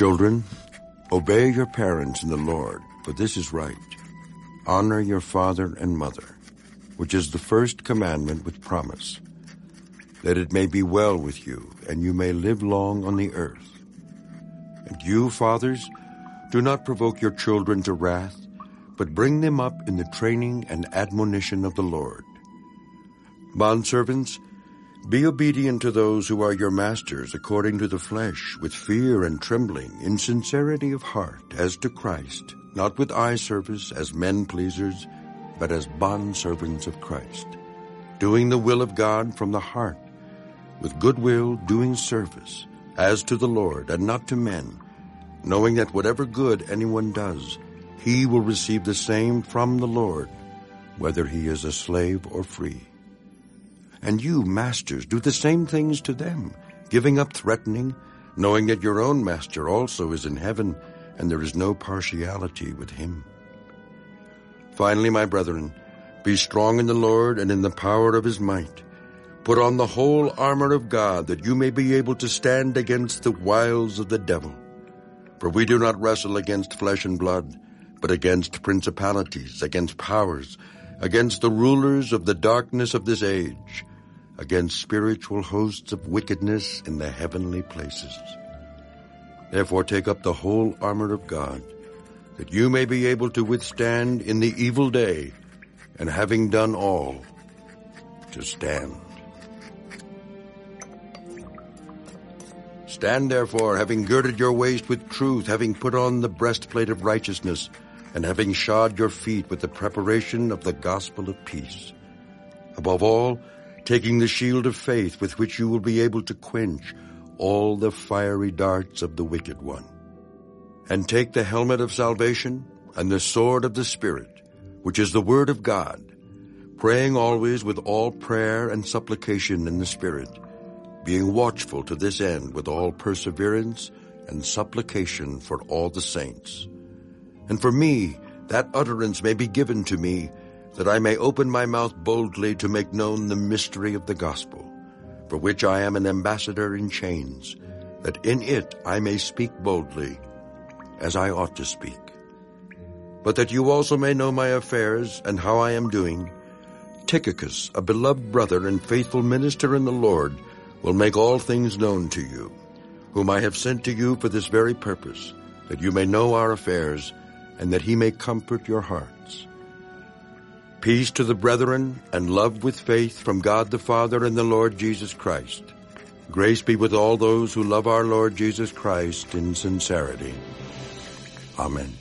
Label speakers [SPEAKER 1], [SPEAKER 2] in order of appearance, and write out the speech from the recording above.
[SPEAKER 1] Children, obey your parents in the Lord, for this is right. Honor your father and mother, which is the first commandment with promise, that it may be well with you, and you may live long on the earth. And you, fathers, do not provoke your children to wrath, but bring them up in the training and admonition of the Lord. Bondservants, be obedient to those who are your masters according to the flesh, with fear and trembling, in sincerity of heart, as to Christ, not with eye service as men pleasers, but as bondservants of Christ, doing the will of God from the heart, with good will doing service, as to the Lord and not to men, knowing that whatever good anyone does, he will receive the same from the Lord, whether he is a slave or free. And you, masters, do the same things to them, giving up threatening, knowing that your own master also is in heaven, and there is no partiality with him. Finally, my brethren, be strong in the Lord and in the power of his might. Put on the whole armor of God, that you may be able to stand against the wiles of the devil. For we do not wrestle against flesh and blood, but against principalities, against powers, against the rulers of the darkness of this age, against spiritual hosts of wickedness in the heavenly places. Therefore take up the whole armor of God, that you may be able to withstand in the evil day, and having done all, to stand. Stand therefore, having girded your waist with truth, having put on the breastplate of righteousness, and having shod your feet with the preparation of the gospel of peace. Above all, taking the shield of faith with which you will be able to quench all the fiery darts of the wicked one. And take the helmet of salvation and the sword of the Spirit, which is the word of God, praying always with all prayer and supplication in the Spirit, being watchful to this end with all perseverance and supplication for all the saints. And for me, that utterance may be given to me, that I may open my mouth boldly to make known the mystery of the gospel, for which I am an ambassador in chains, that in it I may speak boldly, as I ought to speak. But that you also may know my affairs and how I am doing, Tychicus, a beloved brother and faithful minister in the Lord, will make all things known to you, whom I have sent to you for this very purpose, that you may know our affairs, and that he may comfort your hearts. Peace to the brethren, and love with faith from God the Father and the Lord Jesus Christ. Grace be with all those who love our Lord Jesus Christ in sincerity. Amen.